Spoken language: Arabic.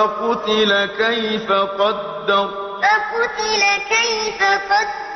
فقتل كيف قدر. فقتل كيف قدر.